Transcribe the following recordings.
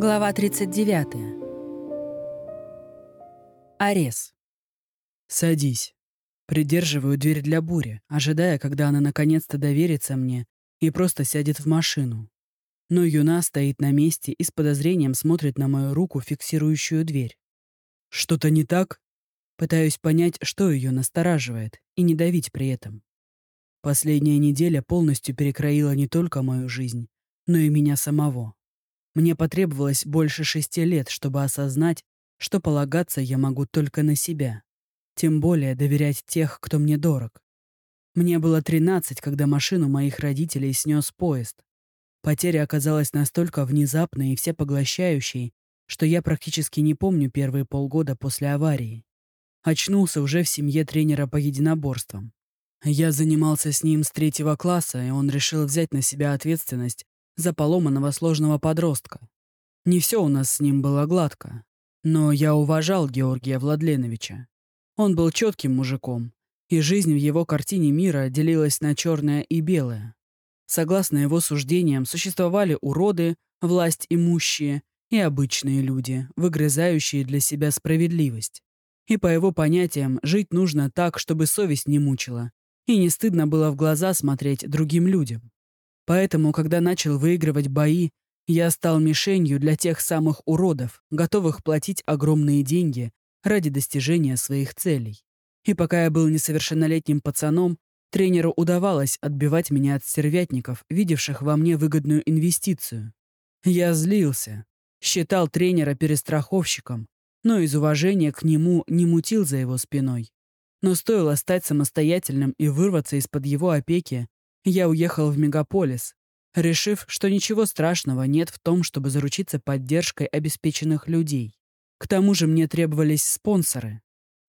Глава 39. Арес. «Садись». Придерживаю дверь для бури, ожидая, когда она наконец-то доверится мне и просто сядет в машину. Но Юна стоит на месте и с подозрением смотрит на мою руку, фиксирующую дверь. «Что-то не так?» Пытаюсь понять, что ее настораживает, и не давить при этом. Последняя неделя полностью перекроила не только мою жизнь, но и меня самого. Мне потребовалось больше шести лет, чтобы осознать, что полагаться я могу только на себя. Тем более доверять тех, кто мне дорог. Мне было 13, когда машину моих родителей снес поезд. Потеря оказалась настолько внезапной и всепоглощающей, что я практически не помню первые полгода после аварии. Очнулся уже в семье тренера по единоборствам. Я занимался с ним с третьего класса, и он решил взять на себя ответственность за поломанного сложного подростка. Не все у нас с ним было гладко, но я уважал Георгия Владленовича. Он был четким мужиком, и жизнь в его картине мира делилась на черное и белое. Согласно его суждениям, существовали уроды, власть имущие и обычные люди, выгрызающие для себя справедливость. И по его понятиям, жить нужно так, чтобы совесть не мучила, и не стыдно было в глаза смотреть другим людям. Поэтому, когда начал выигрывать бои, я стал мишенью для тех самых уродов, готовых платить огромные деньги ради достижения своих целей. И пока я был несовершеннолетним пацаном, тренеру удавалось отбивать меня от стервятников, видевших во мне выгодную инвестицию. Я злился, считал тренера перестраховщиком, но из уважения к нему не мутил за его спиной. Но стоило стать самостоятельным и вырваться из-под его опеки, я уехал в мегаполис, решив, что ничего страшного нет в том, чтобы заручиться поддержкой обеспеченных людей. К тому же мне требовались спонсоры.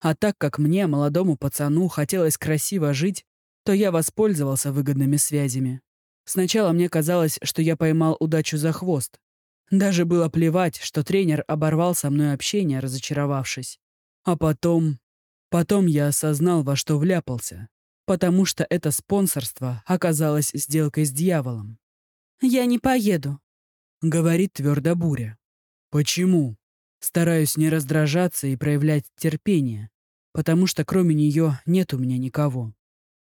А так как мне, молодому пацану, хотелось красиво жить, то я воспользовался выгодными связями. Сначала мне казалось, что я поймал удачу за хвост. Даже было плевать, что тренер оборвал со мной общение, разочаровавшись. А потом... Потом я осознал, во что вляпался. Потому что это спонсорство оказалось сделкой с дьяволом. «Я не поеду», — говорит твердо Буря. «Почему?» Стараюсь не раздражаться и проявлять терпение, потому что кроме нее нет у меня никого.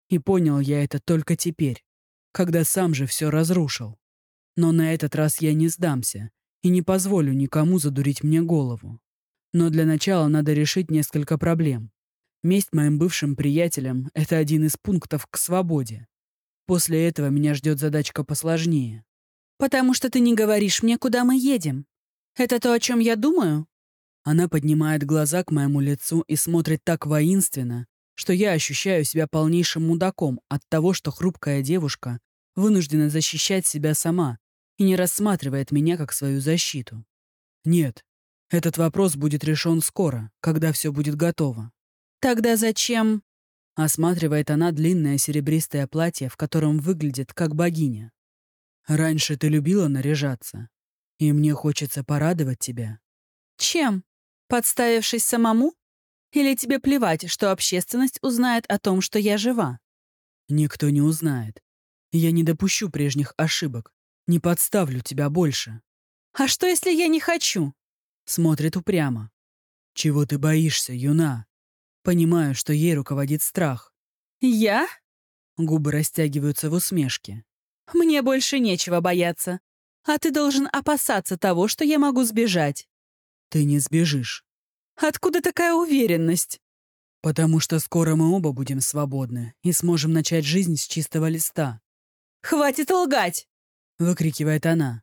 И понял я это только теперь, когда сам же все разрушил. Но на этот раз я не сдамся и не позволю никому задурить мне голову. Но для начала надо решить несколько проблем. Месть моим бывшим приятелям — это один из пунктов к свободе. После этого меня ждет задачка посложнее. «Потому что ты не говоришь мне, куда мы едем. Это то, о чем я думаю?» Она поднимает глаза к моему лицу и смотрит так воинственно, что я ощущаю себя полнейшим мудаком от того, что хрупкая девушка вынуждена защищать себя сама и не рассматривает меня как свою защиту. Нет, этот вопрос будет решен скоро, когда все будет готово. «Тогда зачем?» Осматривает она длинное серебристое платье, в котором выглядит как богиня. «Раньше ты любила наряжаться, и мне хочется порадовать тебя». «Чем? Подставившись самому? Или тебе плевать, что общественность узнает о том, что я жива?» «Никто не узнает. Я не допущу прежних ошибок. Не подставлю тебя больше». «А что, если я не хочу?» Смотрит упрямо. «Чего ты боишься, юна?» Понимаю, что ей руководит страх. «Я?» Губы растягиваются в усмешке. «Мне больше нечего бояться. А ты должен опасаться того, что я могу сбежать». «Ты не сбежишь». «Откуда такая уверенность?» «Потому что скоро мы оба будем свободны и сможем начать жизнь с чистого листа». «Хватит лгать!» — выкрикивает она.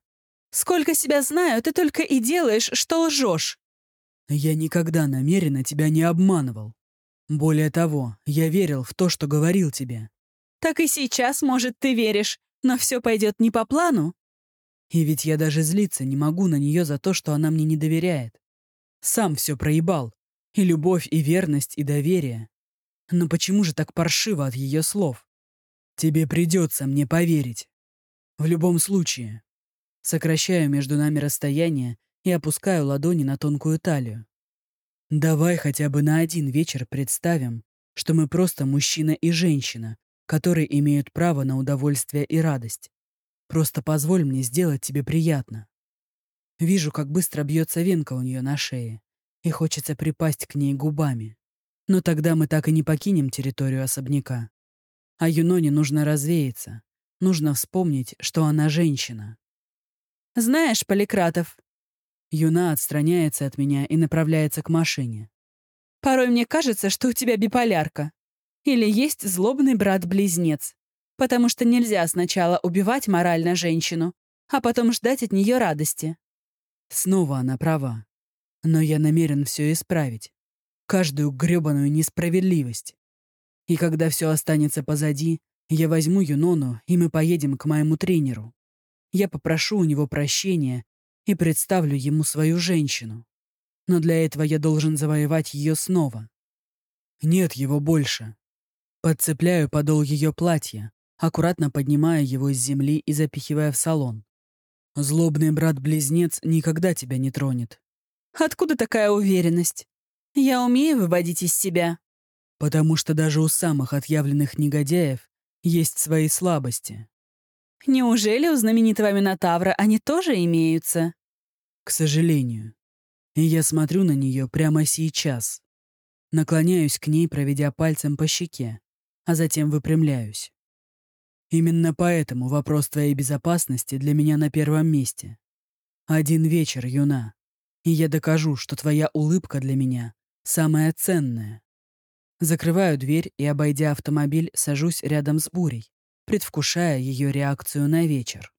«Сколько себя знаю, ты только и делаешь, что лжешь». «Я никогда намеренно тебя не обманывал. Более того, я верил в то, что говорил тебе. Так и сейчас, может, ты веришь, но все пойдет не по плану. И ведь я даже злиться не могу на нее за то, что она мне не доверяет. Сам все проебал. И любовь, и верность, и доверие. Но почему же так паршиво от ее слов? Тебе придется мне поверить. В любом случае. Сокращаю между нами расстояние и опускаю ладони на тонкую талию. Давай хотя бы на один вечер представим, что мы просто мужчина и женщина, которые имеют право на удовольствие и радость. Просто позволь мне сделать тебе приятно. Вижу, как быстро бьется венка у нее на шее, и хочется припасть к ней губами. Но тогда мы так и не покинем территорию особняка. А Юноне нужно развеяться. Нужно вспомнить, что она женщина. «Знаешь, Поликратов...» Юна отстраняется от меня и направляется к машине. «Порой мне кажется, что у тебя биполярка. Или есть злобный брат-близнец. Потому что нельзя сначала убивать морально женщину, а потом ждать от нее радости». Снова она права. Но я намерен все исправить. Каждую грёбаную несправедливость. И когда все останется позади, я возьму Юнону, и мы поедем к моему тренеру. Я попрошу у него прощения и представлю ему свою женщину. Но для этого я должен завоевать ее снова. Нет его больше. Подцепляю подол ее платья, аккуратно поднимая его с земли и запихивая в салон. Злобный брат-близнец никогда тебя не тронет. Откуда такая уверенность? Я умею выводить из себя. Потому что даже у самых отъявленных негодяев есть свои слабости. Неужели у знаменитого Минотавра они тоже имеются? К сожалению. И я смотрю на нее прямо сейчас. Наклоняюсь к ней, проведя пальцем по щеке, а затем выпрямляюсь. Именно поэтому вопрос твоей безопасности для меня на первом месте. Один вечер, юна, и я докажу, что твоя улыбка для меня самая ценная. Закрываю дверь и, обойдя автомобиль, сажусь рядом с бурей, предвкушая ее реакцию на вечер.